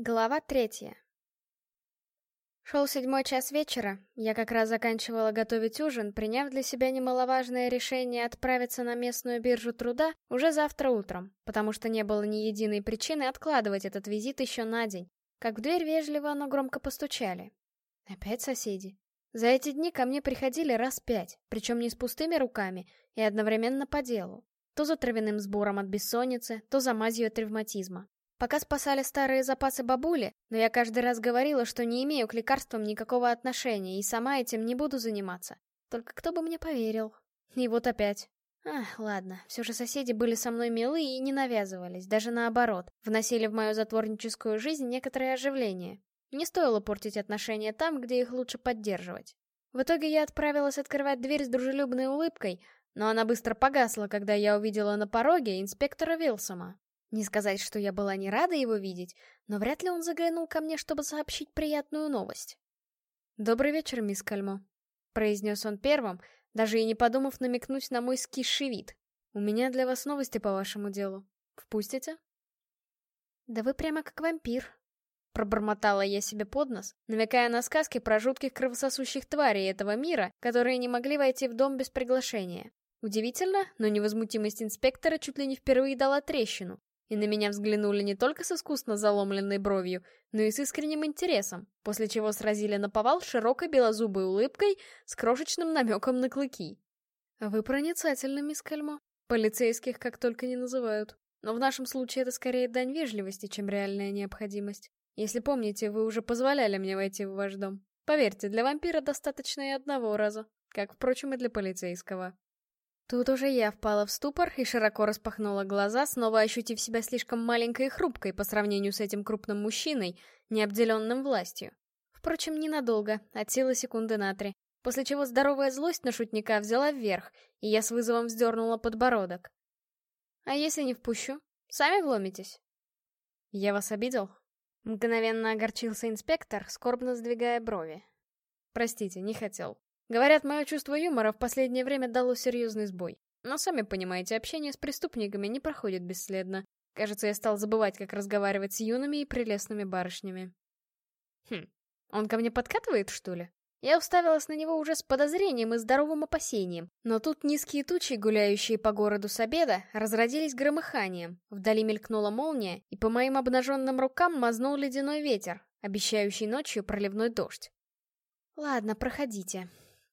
Глава третья. Шел седьмой час вечера, я как раз заканчивала готовить ужин, приняв для себя немаловажное решение отправиться на местную биржу труда уже завтра утром, потому что не было ни единой причины откладывать этот визит еще на день, как в дверь вежливо, но громко постучали. Опять соседи. За эти дни ко мне приходили раз пять, причем не с пустыми руками, и одновременно по делу. То за травяным сбором от бессонницы, то за мазью от ревматизма. Пока спасали старые запасы бабули, но я каждый раз говорила, что не имею к лекарствам никакого отношения и сама этим не буду заниматься. Только кто бы мне поверил? И вот опять. Ах, ладно, все же соседи были со мной милы и не навязывались, даже наоборот, вносили в мою затворническую жизнь некоторое оживление. Не стоило портить отношения там, где их лучше поддерживать. В итоге я отправилась открывать дверь с дружелюбной улыбкой, но она быстро погасла, когда я увидела на пороге инспектора Вилсома. Не сказать, что я была не рада его видеть, но вряд ли он заглянул ко мне, чтобы сообщить приятную новость. «Добрый вечер, мисс Кальмо», — произнес он первым, даже и не подумав намекнуть на мой скисший вид. «У меня для вас новости по вашему делу. Впустите?» «Да вы прямо как вампир», — пробормотала я себе под нос, намекая на сказки про жутких кровососущих тварей этого мира, которые не могли войти в дом без приглашения. Удивительно, но невозмутимость инспектора чуть ли не впервые дала трещину, и на меня взглянули не только с искусно заломленной бровью, но и с искренним интересом, после чего сразили на повал широкой белозубой улыбкой с крошечным намеком на клыки. «Вы проницательны, мисс Кальмо. Полицейских как только не называют. Но в нашем случае это скорее дань вежливости, чем реальная необходимость. Если помните, вы уже позволяли мне войти в ваш дом. Поверьте, для вампира достаточно и одного раза, как, впрочем, и для полицейского». Тут уже я впала в ступор и широко распахнула глаза, снова ощутив себя слишком маленькой и хрупкой по сравнению с этим крупным мужчиной, не обделенным властью. Впрочем, ненадолго, от силы секунды на три. После чего здоровая злость на шутника взяла вверх, и я с вызовом вздернула подбородок. «А если не впущу? Сами вломитесь?» «Я вас обидел?» Мгновенно огорчился инспектор, скорбно сдвигая брови. «Простите, не хотел. Говорят, мое чувство юмора в последнее время дало серьезный сбой. Но сами понимаете, общение с преступниками не проходит бесследно. Кажется, я стал забывать, как разговаривать с юными и прелестными барышнями. Хм, он ко мне подкатывает, что ли? Я уставилась на него уже с подозрением и здоровым опасением, но тут низкие тучи, гуляющие по городу с обеда, разродились громыханием, вдали мелькнула молния, и по моим обнаженным рукам мазнул ледяной ветер, обещающий ночью проливной дождь. «Ладно, проходите»,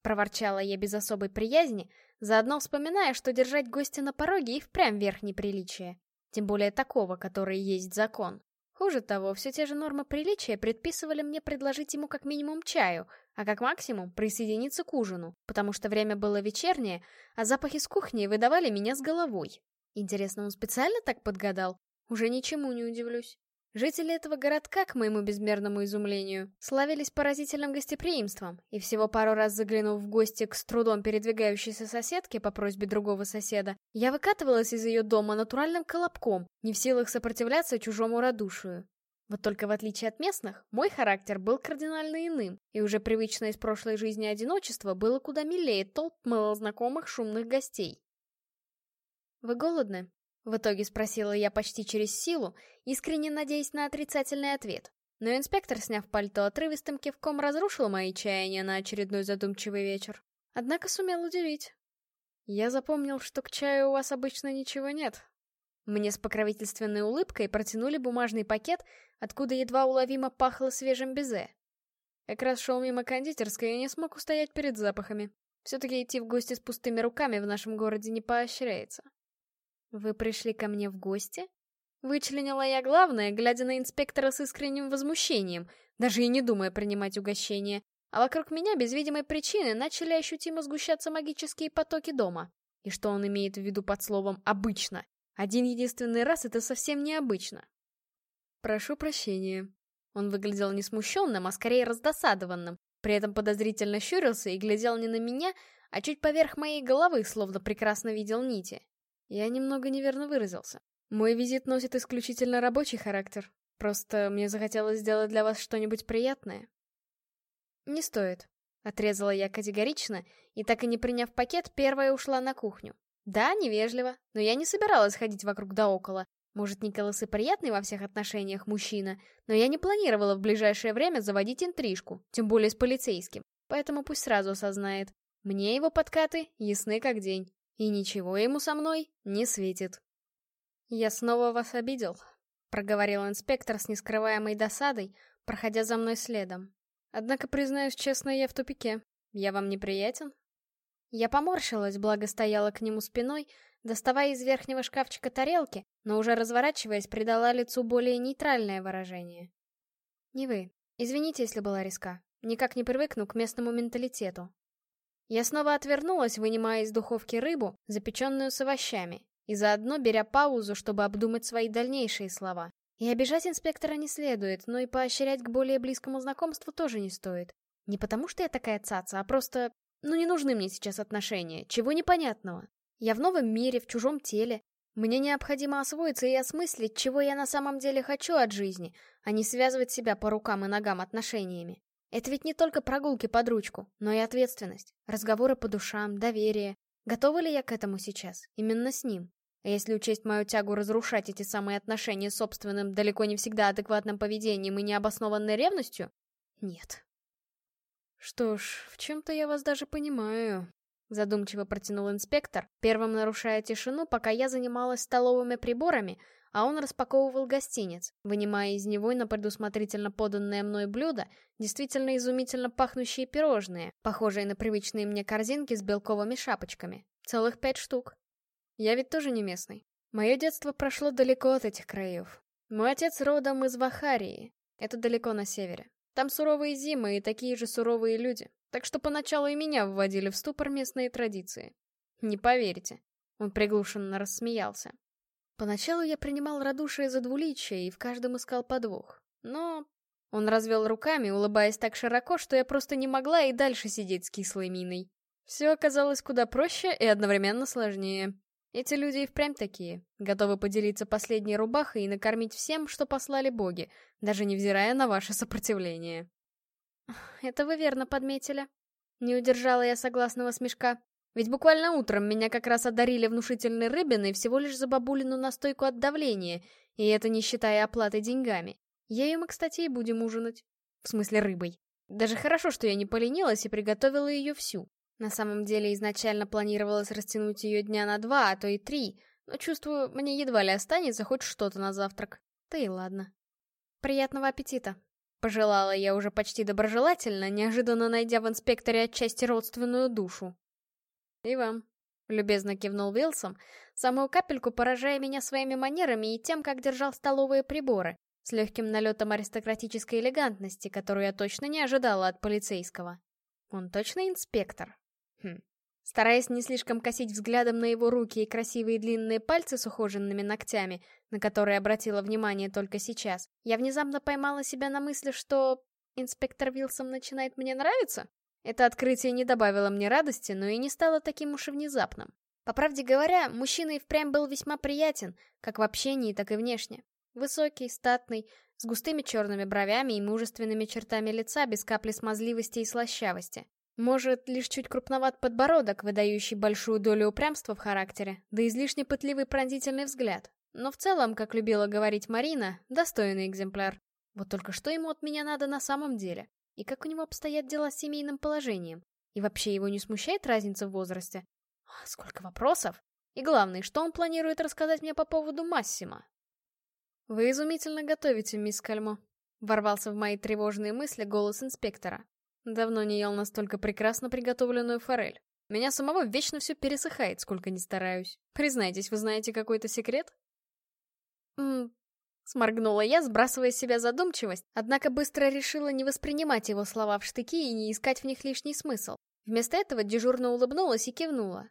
Проворчала я без особой приязни, заодно вспоминая, что держать гостя на пороге и впрямь верх неприличия. Тем более такого, который есть закон. Хуже того, все те же нормы приличия предписывали мне предложить ему как минимум чаю, а как максимум присоединиться к ужину, потому что время было вечернее, а запахи с кухни выдавали меня с головой. Интересно, он специально так подгадал? Уже ничему не удивлюсь. Жители этого городка, к моему безмерному изумлению, славились поразительным гостеприимством, и всего пару раз заглянув в гости к с трудом передвигающейся соседке по просьбе другого соседа, я выкатывалась из ее дома натуральным колобком, не в силах сопротивляться чужому радушию. Вот только в отличие от местных, мой характер был кардинально иным, и уже привычное из прошлой жизни одиночество было куда милее толп малознакомых шумных гостей. «Вы голодны?» В итоге спросила я почти через силу, искренне надеясь на отрицательный ответ. Но инспектор, сняв пальто отрывистым кивком, разрушил мои чаяния на очередной задумчивый вечер. Однако сумел удивить. Я запомнил, что к чаю у вас обычно ничего нет. Мне с покровительственной улыбкой протянули бумажный пакет, откуда едва уловимо пахло свежим безе. Как раз шел мимо кондитерской и не смог устоять перед запахами. Все-таки идти в гости с пустыми руками в нашем городе не поощряется. «Вы пришли ко мне в гости?» Вычленила я главное, глядя на инспектора с искренним возмущением, даже и не думая принимать угощение. А вокруг меня без видимой причины начали ощутимо сгущаться магические потоки дома. И что он имеет в виду под словом «обычно»? Один единственный раз это совсем необычно. «Прошу прощения». Он выглядел не смущенным, а скорее раздосадованным. При этом подозрительно щурился и глядел не на меня, а чуть поверх моей головы, словно прекрасно видел нити. Я немного неверно выразился. Мой визит носит исключительно рабочий характер. Просто мне захотелось сделать для вас что-нибудь приятное. Не стоит. Отрезала я категорично, и так и не приняв пакет, первая ушла на кухню. Да, невежливо, но я не собиралась ходить вокруг да около. Может, Николас и приятный во всех отношениях мужчина, но я не планировала в ближайшее время заводить интрижку, тем более с полицейским. Поэтому пусть сразу осознает. Мне его подкаты ясны как день. И ничего ему со мной не светит. «Я снова вас обидел», — проговорил инспектор с нескрываемой досадой, проходя за мной следом. «Однако, признаюсь честно, я в тупике. Я вам неприятен?» Я поморщилась, благо стояла к нему спиной, доставая из верхнего шкафчика тарелки, но уже разворачиваясь, придала лицу более нейтральное выражение. «Не вы. Извините, если была риска. Никак не привыкну к местному менталитету». Я снова отвернулась, вынимая из духовки рыбу, запеченную с овощами, и заодно беря паузу, чтобы обдумать свои дальнейшие слова. И обижать инспектора не следует, но и поощрять к более близкому знакомству тоже не стоит. Не потому что я такая цаца, а просто... Ну не нужны мне сейчас отношения, чего непонятного. Я в новом мире, в чужом теле. Мне необходимо освоиться и осмыслить, чего я на самом деле хочу от жизни, а не связывать себя по рукам и ногам отношениями. Это ведь не только прогулки под ручку, но и ответственность, разговоры по душам, доверие. Готова ли я к этому сейчас? Именно с ним. А если учесть мою тягу разрушать эти самые отношения собственным, далеко не всегда адекватным поведением и необоснованной ревностью? Нет. Что ж, в чем-то я вас даже понимаю. Задумчиво протянул инспектор, первым нарушая тишину, пока я занималась столовыми приборами, а он распаковывал гостиниц, вынимая из него на предусмотрительно поданное мной блюдо действительно изумительно пахнущие пирожные, похожие на привычные мне корзинки с белковыми шапочками. Целых пять штук. Я ведь тоже не местный. Мое детство прошло далеко от этих краев. Мой отец родом из Вахарии. Это далеко на севере. Там суровые зимы и такие же суровые люди. Так что поначалу и меня вводили в ступор местные традиции. Не поверите. Он приглушенно рассмеялся. Поначалу я принимал радушие за двуличие и в каждом искал подвох. Но... Он развел руками, улыбаясь так широко, что я просто не могла и дальше сидеть с кислой миной. Все оказалось куда проще и одновременно сложнее. Эти люди и впрямь такие, готовы поделиться последней рубахой и накормить всем, что послали боги, даже невзирая на ваше сопротивление. Это вы верно подметили. Не удержала я согласного смешка. Ведь буквально утром меня как раз одарили внушительной рыбиной всего лишь за бабулину настойку от давления, и это не считая оплаты деньгами. Ею мы, кстати, и будем ужинать. В смысле рыбой. Даже хорошо, что я не поленилась и приготовила ее всю. На самом деле изначально планировалось растянуть ее дня на два, а то и три, но чувствую, мне едва ли останется хоть что-то на завтрак. Да и ладно. Приятного аппетита. Пожелала я уже почти доброжелательно, неожиданно найдя в инспекторе отчасти родственную душу. «И вам», — любезно кивнул Вилсом, самую капельку поражая меня своими манерами и тем, как держал столовые приборы, с легким налетом аристократической элегантности, которую я точно не ожидала от полицейского. Он точно инспектор? Хм, Стараясь не слишком косить взглядом на его руки и красивые длинные пальцы с ухоженными ногтями, на которые обратила внимание только сейчас, я внезапно поймала себя на мысли, что... Инспектор Вилсон начинает мне нравиться? Это открытие не добавило мне радости, но и не стало таким уж и внезапным. По правде говоря, мужчина и впрямь был весьма приятен, как в общении, так и внешне. Высокий, статный, с густыми черными бровями и мужественными чертами лица без капли смазливости и слащавости. Может, лишь чуть крупноват подбородок, выдающий большую долю упрямства в характере, да излишне пытливый пронзительный взгляд. Но в целом, как любила говорить Марина, достойный экземпляр. Вот только что ему от меня надо на самом деле? И как у него обстоят дела с семейным положением? И вообще его не смущает разница в возрасте? Сколько вопросов! И главное, что он планирует рассказать мне по поводу Массима? «Вы изумительно готовите, мисс Кальмо», — ворвался в мои тревожные мысли голос инспектора. Давно не ел настолько прекрасно приготовленную форель. Меня самого вечно все пересыхает, сколько ни стараюсь. Признайтесь, вы знаете какой-то секрет? Ммм... Сморгнула я, сбрасывая с себя задумчивость, однако быстро решила не воспринимать его слова в штыки и не искать в них лишний смысл. Вместо этого дежурно улыбнулась и кивнула.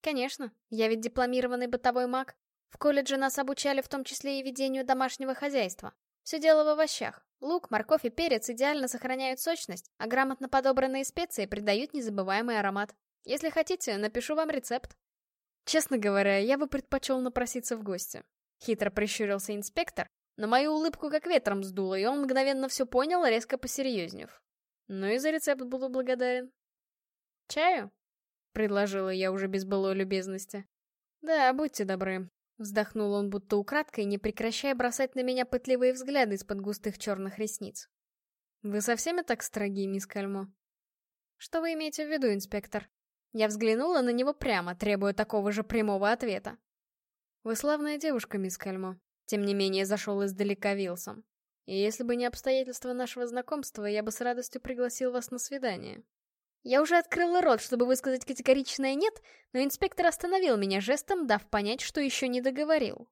Конечно, я ведь дипломированный бытовой маг. В колледже нас обучали в том числе и ведению домашнего хозяйства. Все дело в овощах. Лук, морковь и перец идеально сохраняют сочность, а грамотно подобранные специи придают незабываемый аромат. Если хотите, напишу вам рецепт. Честно говоря, я бы предпочел напроситься в гости. Хитро прищурился инспектор, но мою улыбку как ветром сдуло, и он мгновенно все понял, резко посерьезнев. Ну и за рецепт буду благодарен. «Чаю?» — предложила я уже без былой любезности. «Да, будьте добры», — Вздохнул он будто украдкой, не прекращая бросать на меня пытливые взгляды из-под густых черных ресниц. «Вы со всеми так строги, мисс Кальмо?» «Что вы имеете в виду, инспектор?» Я взглянула на него прямо, требуя такого же прямого ответа. «Вы славная девушка, мисс Кальмо», — тем не менее зашел издалека Вилсом. «И если бы не обстоятельства нашего знакомства, я бы с радостью пригласил вас на свидание». Я уже открыла рот, чтобы высказать категоричное «нет», но инспектор остановил меня жестом, дав понять, что еще не договорил.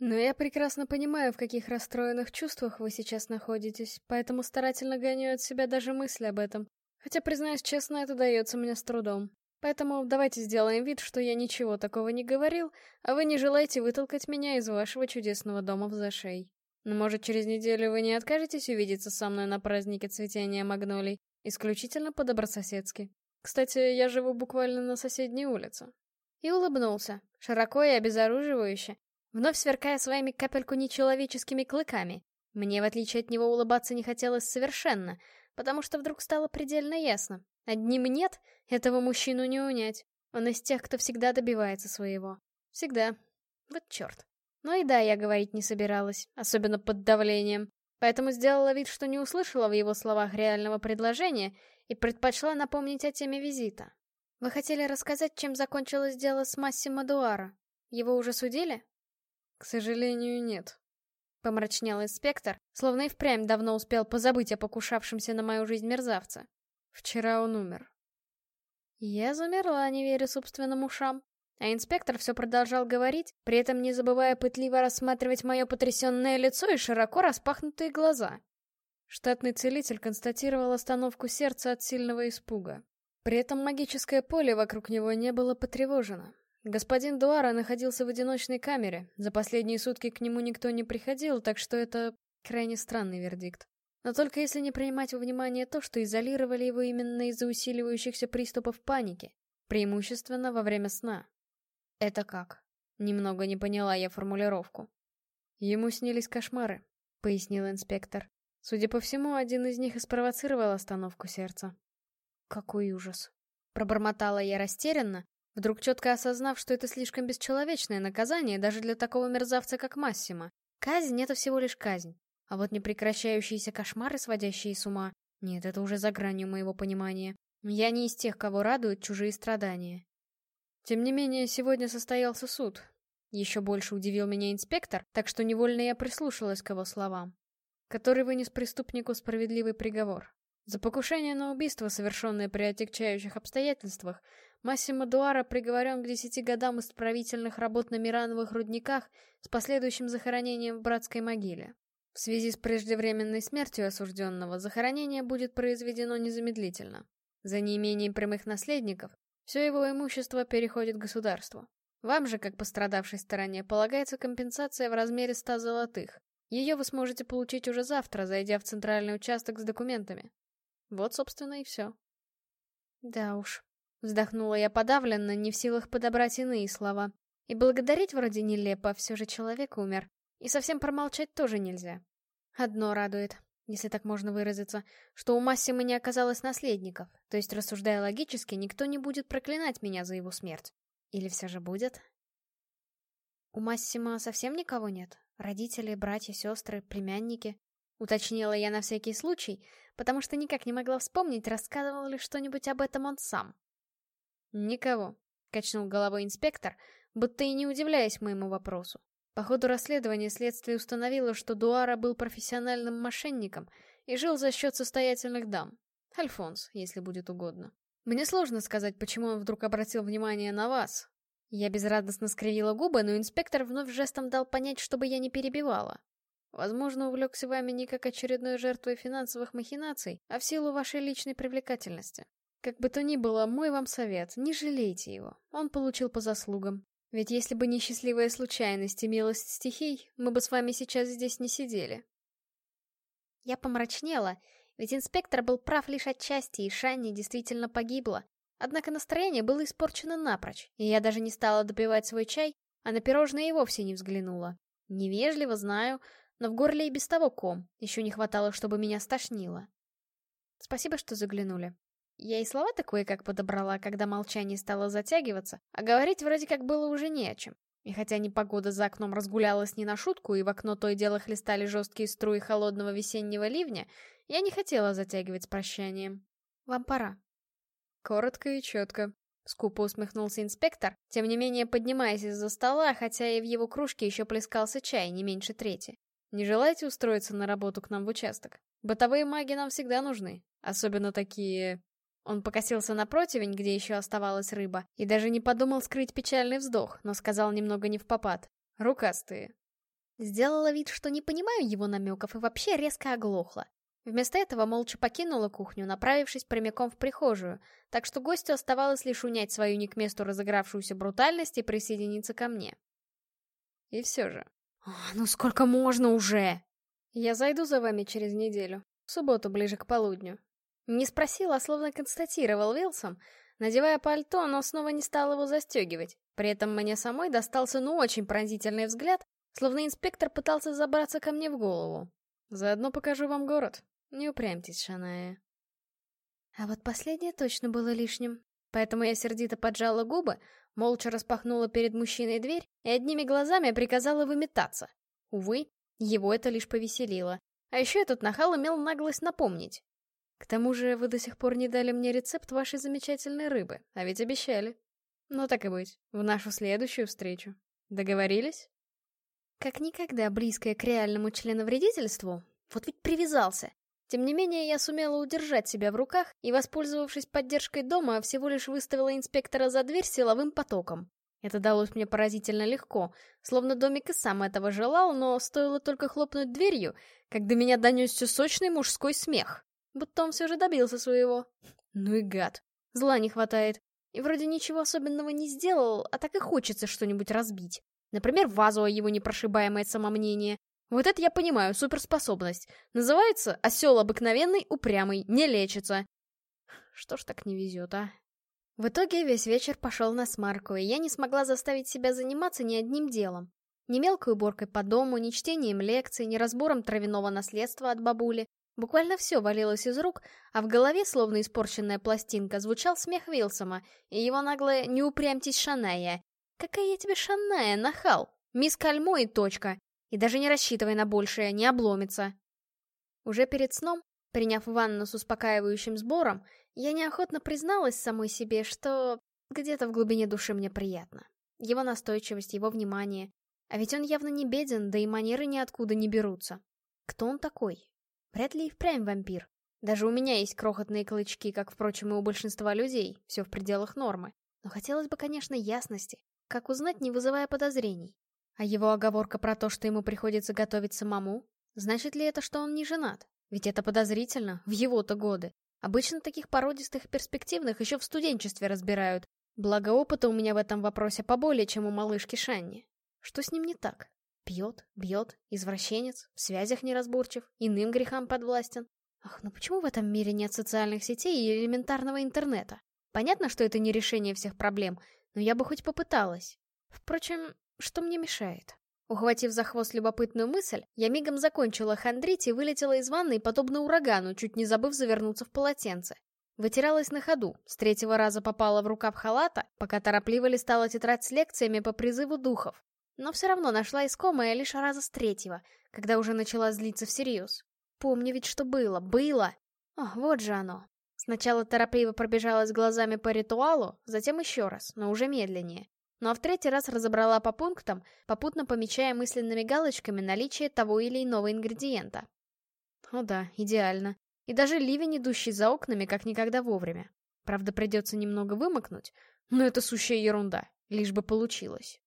Но я прекрасно понимаю, в каких расстроенных чувствах вы сейчас находитесь, поэтому старательно гоню от себя даже мысли об этом. Хотя, признаюсь честно, это дается мне с трудом. Поэтому давайте сделаем вид, что я ничего такого не говорил, а вы не желаете вытолкать меня из вашего чудесного дома в зашей. Но может через неделю вы не откажетесь увидеться со мной на празднике цветения магнолий? Исключительно по-добрососедски. Кстати, я живу буквально на соседней улице. И улыбнулся, широко и обезоруживающе, вновь сверкая своими капельку нечеловеческими клыками. Мне, в отличие от него, улыбаться не хотелось совершенно, потому что вдруг стало предельно ясно. Одним «нет» этого мужчину не унять. Он из тех, кто всегда добивается своего. Всегда. Вот черт. Ну и да, я говорить не собиралась, особенно под давлением. Поэтому сделала вид, что не услышала в его словах реального предложения и предпочла напомнить о теме визита. «Вы хотели рассказать, чем закончилось дело с Массимо Дуара? Его уже судили?» «К сожалению, нет», — помрачнел инспектор, словно и впрямь давно успел позабыть о покушавшемся на мою жизнь мерзавце. «Вчера он умер». Я замерла, не веря собственным ушам. А инспектор все продолжал говорить, при этом не забывая пытливо рассматривать мое потрясенное лицо и широко распахнутые глаза. Штатный целитель констатировал остановку сердца от сильного испуга. При этом магическое поле вокруг него не было потревожено. Господин Дуара находился в одиночной камере, за последние сутки к нему никто не приходил, так что это крайне странный вердикт. Но только если не принимать во внимание то, что изолировали его именно из-за усиливающихся приступов паники, преимущественно во время сна. «Это как?» Немного не поняла я формулировку. «Ему снились кошмары», — пояснил инспектор. Судя по всему, один из них и спровоцировал остановку сердца. «Какой ужас!» Пробормотала я растерянно, вдруг четко осознав, что это слишком бесчеловечное наказание даже для такого мерзавца, как Массима. Казнь — это всего лишь казнь. А вот непрекращающиеся кошмары, сводящие с ума, нет, это уже за гранью моего понимания. Я не из тех, кого радуют чужие страдания. Тем не менее, сегодня состоялся суд. Еще больше удивил меня инспектор, так что невольно я прислушалась к его словам. Который вынес преступнику справедливый приговор. За покушение на убийство, совершенное при отягчающих обстоятельствах, Массимо Дуара приговорен к десяти годам исправительных работ на Мирановых рудниках с последующим захоронением в братской могиле. В связи с преждевременной смертью осужденного захоронение будет произведено незамедлительно. За неимением прямых наследников все его имущество переходит государству. Вам же, как пострадавшей стороне, полагается компенсация в размере 100 золотых. Ее вы сможете получить уже завтра, зайдя в центральный участок с документами. Вот, собственно, и все. Да уж. Вздохнула я подавленно, не в силах подобрать иные слова. И благодарить вроде нелепо, все же человек умер. И совсем промолчать тоже нельзя. Одно радует если так можно выразиться, что у Массима не оказалось наследников, то есть, рассуждая логически, никто не будет проклинать меня за его смерть. Или все же будет? У Массима совсем никого нет? Родители, братья, сестры, племянники? Уточнила я на всякий случай, потому что никак не могла вспомнить, рассказывал ли что-нибудь об этом он сам. «Никого», — качнул головой инспектор, будто и не удивляясь моему вопросу. По ходу расследования следствие установило, что Дуара был профессиональным мошенником и жил за счет состоятельных дам. Альфонс, если будет угодно. Мне сложно сказать, почему он вдруг обратил внимание на вас. Я безрадостно скривила губы, но инспектор вновь жестом дал понять, чтобы я не перебивала. Возможно, увлекся вами не как очередной жертвой финансовых махинаций, а в силу вашей личной привлекательности. Как бы то ни было, мой вам совет, не жалейте его. Он получил по заслугам. Ведь если бы не счастливая случайность и милость стихий, мы бы с вами сейчас здесь не сидели. Я помрачнела, ведь инспектор был прав лишь отчасти, и Шанни действительно погибла. Однако настроение было испорчено напрочь, и я даже не стала допивать свой чай, а на пирожное и вовсе не взглянула. Невежливо, знаю, но в горле и без того ком, еще не хватало, чтобы меня стошнило. Спасибо, что заглянули. Я и слова такое как подобрала, когда молчание стало затягиваться, а говорить вроде как было уже не о чем. И хотя непогода за окном разгулялась не на шутку, и в окно то и дело хлестали жесткие струи холодного весеннего ливня, я не хотела затягивать с прощанием. Вам пора. Коротко и четко. Скупо усмехнулся инспектор, тем не менее поднимаясь из-за стола, хотя и в его кружке еще плескался чай, не меньше трети. Не желаете устроиться на работу к нам в участок? Бытовые маги нам всегда нужны, особенно такие... Он покосился на противень, где еще оставалась рыба, и даже не подумал скрыть печальный вздох, но сказал немного не в попад. Рукастые. Сделала вид, что не понимаю его намеков, и вообще резко оглохла. Вместо этого молча покинула кухню, направившись прямиком в прихожую, так что гостю оставалось лишь унять свою не к месту разыгравшуюся брутальность и присоединиться ко мне. И все же. «Ну сколько можно уже?» «Я зайду за вами через неделю, в субботу ближе к полудню». Не спросил, а словно констатировал Вилсом, надевая пальто, но снова не стал его застегивать. При этом мне самой достался ну очень пронзительный взгляд, словно инспектор пытался забраться ко мне в голову. Заодно покажу вам город. Не упрямьтесь, Шаная. А вот последнее точно было лишним. Поэтому я сердито поджала губы, молча распахнула перед мужчиной дверь и одними глазами приказала выметаться. Увы, его это лишь повеселило. А еще этот нахал имел наглость напомнить. К тому же вы до сих пор не дали мне рецепт вашей замечательной рыбы, а ведь обещали. Ну так и быть, в нашу следующую встречу. Договорились? Как никогда близкое к реальному членовредительству, вот ведь привязался. Тем не менее, я сумела удержать себя в руках и, воспользовавшись поддержкой дома, всего лишь выставила инспектора за дверь силовым потоком. Это далось мне поразительно легко, словно домик и сам этого желал, но стоило только хлопнуть дверью, как до меня донесся сочный мужской смех. Будто он все же добился своего. Ну и гад. Зла не хватает. И вроде ничего особенного не сделал, а так и хочется что-нибудь разбить. Например, вазу о его непрошибаемое самомнение, вот это я понимаю, суперспособность. Называется «Осел обыкновенный, упрямый, не лечится». Что ж так не везет, а? В итоге весь вечер пошел на смарку, и я не смогла заставить себя заниматься ни одним делом. Ни мелкой уборкой по дому, ни чтением лекций, ни разбором травяного наследства от бабули. Буквально все валилось из рук, а в голове, словно испорченная пластинка, звучал смех Вилсома и его наглое «Не упрямьтесь, Шаная». «Какая я тебе Шаная, нахал! Мисс Кальмо и точка!» И даже не рассчитывай на большее, не обломится. Уже перед сном, приняв ванну с успокаивающим сбором, я неохотно призналась самой себе, что где-то в глубине души мне приятно. Его настойчивость, его внимание. А ведь он явно не беден, да и манеры ниоткуда не берутся. Кто он такой? Вряд ли и впрямь вампир. Даже у меня есть крохотные клычки, как, впрочем, и у большинства людей, все в пределах нормы. Но хотелось бы, конечно, ясности. Как узнать, не вызывая подозрений? А его оговорка про то, что ему приходится готовить самому, значит ли это, что он не женат? Ведь это подозрительно, в его-то годы. Обычно таких породистых перспективных еще в студенчестве разбирают. Благо опыта у меня в этом вопросе поболее, чем у малышки Шанни. Что с ним не так? Пьет, бьет, извращенец, в связях неразборчив, иным грехам подвластен. Ах, ну почему в этом мире нет социальных сетей и элементарного интернета? Понятно, что это не решение всех проблем, но я бы хоть попыталась. Впрочем, что мне мешает? Ухватив за хвост любопытную мысль, я мигом закончила хандрить и вылетела из ванной, подобно урагану, чуть не забыв завернуться в полотенце. Вытиралась на ходу, с третьего раза попала в рукав халата, пока торопливо листала тетрадь с лекциями по призыву духов. Но все равно нашла искомое лишь раза с третьего, когда уже начала злиться всерьез. Помню ведь, что было, было! О, вот же оно. Сначала торопливо пробежалась глазами по ритуалу, затем еще раз, но уже медленнее. Ну а в третий раз разобрала по пунктам, попутно помечая мысленными галочками наличие того или иного ингредиента. О да, идеально. И даже ливень, идущий за окнами, как никогда вовремя. Правда, придется немного вымокнуть, но это сущая ерунда, лишь бы получилось.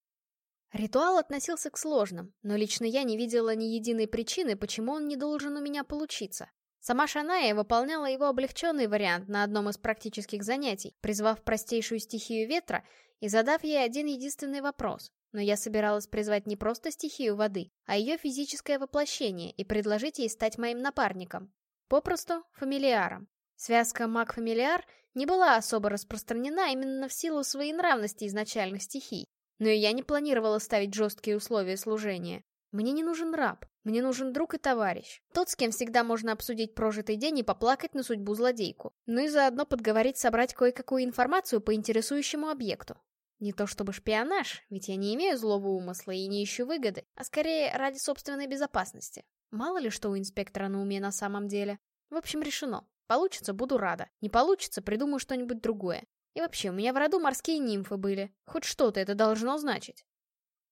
Ритуал относился к сложным, но лично я не видела ни единой причины, почему он не должен у меня получиться. Сама Шаная выполняла его облегченный вариант на одном из практических занятий, призвав простейшую стихию ветра и задав ей один единственный вопрос. Но я собиралась призвать не просто стихию воды, а ее физическое воплощение и предложить ей стать моим напарником. Попросту фамилиаром. Связка маг-фамилиар не была особо распространена именно в силу своей нравности изначальных стихий. Но и я не планировала ставить жесткие условия служения. Мне не нужен раб, мне нужен друг и товарищ. Тот, с кем всегда можно обсудить прожитый день и поплакать на судьбу злодейку. Ну и заодно подговорить собрать кое-какую информацию по интересующему объекту. Не то чтобы шпионаж, ведь я не имею злого умысла и не ищу выгоды, а скорее ради собственной безопасности. Мало ли что у инспектора на уме на самом деле. В общем, решено. Получится, буду рада. Не получится, придумаю что-нибудь другое. И вообще, у меня в роду морские нимфы были. Хоть что-то это должно значить.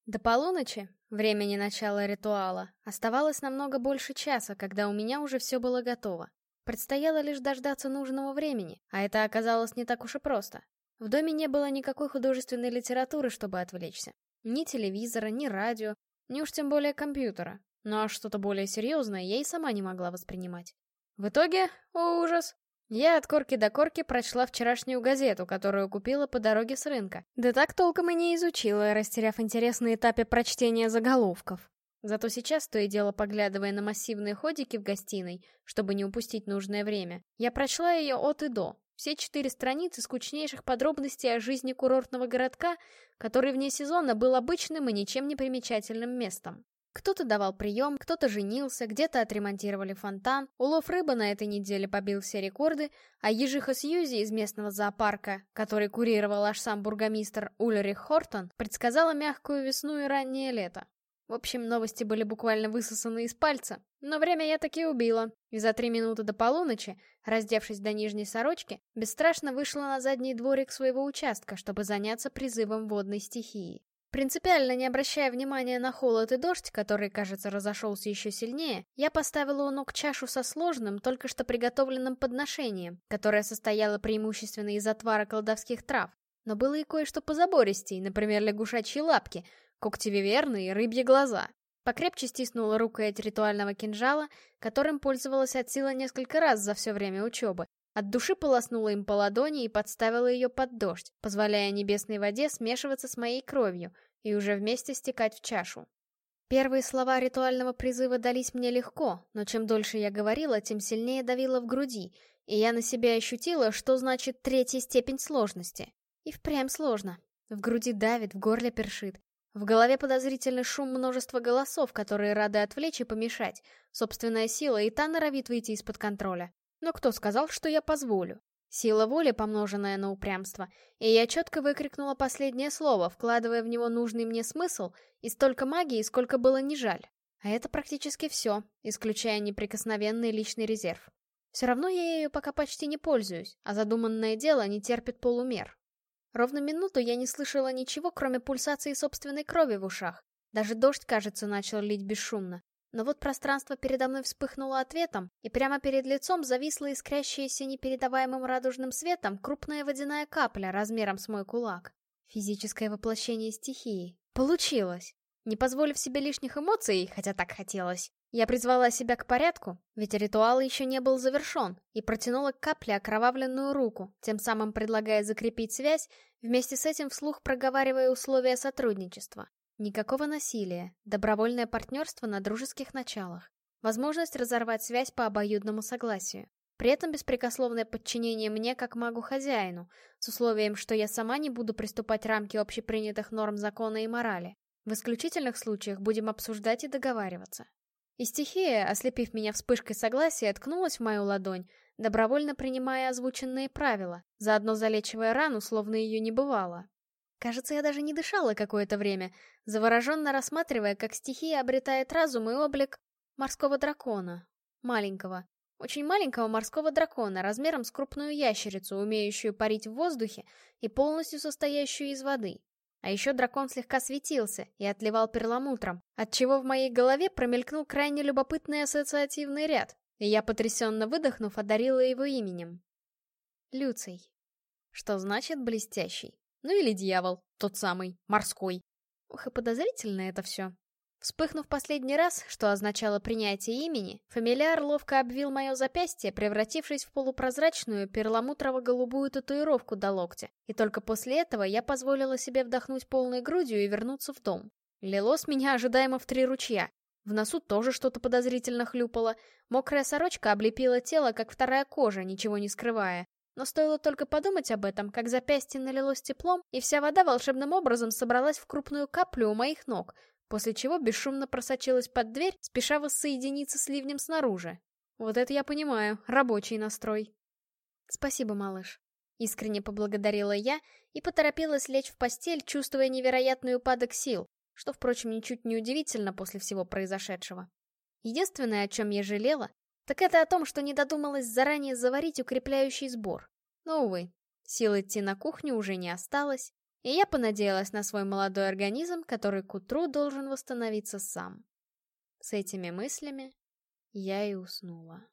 До полуночи, времени начала ритуала, оставалось намного больше часа, когда у меня уже все было готово. Предстояло лишь дождаться нужного времени, а это оказалось не так уж и просто. В доме не было никакой художественной литературы, чтобы отвлечься. Ни телевизора, ни радио, ни уж тем более компьютера. Ну а что-то более серьезное я и сама не могла воспринимать. В итоге, о ужас, я от корки до корки прочла вчерашнюю газету, которую купила по дороге с рынка. Да так толком и не изучила, растеряв интерес на этапе прочтения заголовков. Зато сейчас, то и дело поглядывая на массивные ходики в гостиной, чтобы не упустить нужное время, я прочла ее от и до. Все четыре страницы скучнейших подробностей о жизни курортного городка, который вне сезона был обычным и ничем не примечательным местом. Кто-то давал прием, кто-то женился, где-то отремонтировали фонтан, улов рыбы на этой неделе побил все рекорды, а ежиха Сьюзи из местного зоопарка, который курировал аж сам бургомистр Ульрих Хортон, предсказала мягкую весну и раннее лето. В общем, новости были буквально высосаны из пальца, но время я таки убила, и за три минуты до полуночи, раздевшись до нижней сорочки, бесстрашно вышла на задний дворик своего участка, чтобы заняться призывом водной стихии. Принципиально не обращая внимания на холод и дождь, который, кажется, разошелся еще сильнее, я поставила у ног чашу со сложным, только что приготовленным подношением, которое состояло преимущественно из отвара колдовских трав. Но было и кое-что позабористей, например, лягушачьи лапки, когти и рыбьи глаза. Покрепче стиснула рукоять ритуального кинжала, которым пользовалась от силы несколько раз за все время учебы, от души полоснула им по ладони и подставила ее под дождь, позволяя небесной воде смешиваться с моей кровью и уже вместе стекать в чашу. Первые слова ритуального призыва дались мне легко, но чем дольше я говорила, тем сильнее давила в груди, и я на себя ощутила, что значит третья степень сложности. И впрямь сложно. В груди давит, в горле першит. В голове подозрительный шум множества голосов, которые рады отвлечь и помешать. Собственная сила и та норовит выйти из-под контроля. Но кто сказал, что я позволю? Сила воли, помноженная на упрямство, и я четко выкрикнула последнее слово, вкладывая в него нужный мне смысл, и столько магии, сколько было не жаль. А это практически все, исключая неприкосновенный личный резерв. Все равно я ею пока почти не пользуюсь, а задуманное дело не терпит полумер. Ровно минуту я не слышала ничего, кроме пульсации собственной крови в ушах. Даже дождь, кажется, начал лить бесшумно. Но вот пространство передо мной вспыхнуло ответом, и прямо перед лицом зависла искрящаяся непередаваемым радужным светом крупная водяная капля размером с мой кулак. Физическое воплощение стихии. Получилось! Не позволив себе лишних эмоций, хотя так хотелось, я призвала себя к порядку, ведь ритуал еще не был завершен, и протянула к капле окровавленную руку, тем самым предлагая закрепить связь, вместе с этим вслух проговаривая условия сотрудничества. Никакого насилия, добровольное партнерство на дружеских началах, возможность разорвать связь по обоюдному согласию. При этом беспрекословное подчинение мне как магу-хозяину, с условием, что я сама не буду приступать рамки общепринятых норм закона и морали. В исключительных случаях будем обсуждать и договариваться. И стихия, ослепив меня вспышкой согласия, ткнулась в мою ладонь, добровольно принимая озвученные правила, заодно залечивая рану, словно ее не бывало. Кажется, я даже не дышала какое-то время, завороженно рассматривая, как стихия обретает разум и облик морского дракона. Маленького. Очень маленького морского дракона, размером с крупную ящерицу, умеющую парить в воздухе и полностью состоящую из воды. А еще дракон слегка светился и отливал перламутром, отчего в моей голове промелькнул крайне любопытный ассоциативный ряд, и я, потрясенно выдохнув, одарила его именем. Люций. Что значит блестящий? Ну или дьявол, тот самый, морской. Ох, и подозрительно это все. Вспыхнув последний раз, что означало принятие имени, фамильяр ловко обвил мое запястье, превратившись в полупрозрачную перламутрово-голубую татуировку до локтя. И только после этого я позволила себе вдохнуть полной грудью и вернуться в дом. Лило меня ожидаемо в три ручья. В носу тоже что-то подозрительно хлюпало. Мокрая сорочка облепила тело, как вторая кожа, ничего не скрывая. Но стоило только подумать об этом, как запястье налилось теплом, и вся вода волшебным образом собралась в крупную каплю у моих ног, после чего бесшумно просочилась под дверь, спеша воссоединиться с ливнем снаружи. Вот это я понимаю, рабочий настрой. Спасибо, малыш. Искренне поблагодарила я и поторопилась лечь в постель, чувствуя невероятный упадок сил, что, впрочем, ничуть не удивительно после всего произошедшего. Единственное, о чем я жалела, так это о том, что не додумалась заранее заварить укрепляющий сбор. Но, увы, сил идти на кухню уже не осталось, и я понадеялась на свой молодой организм, который к утру должен восстановиться сам. С этими мыслями я и уснула.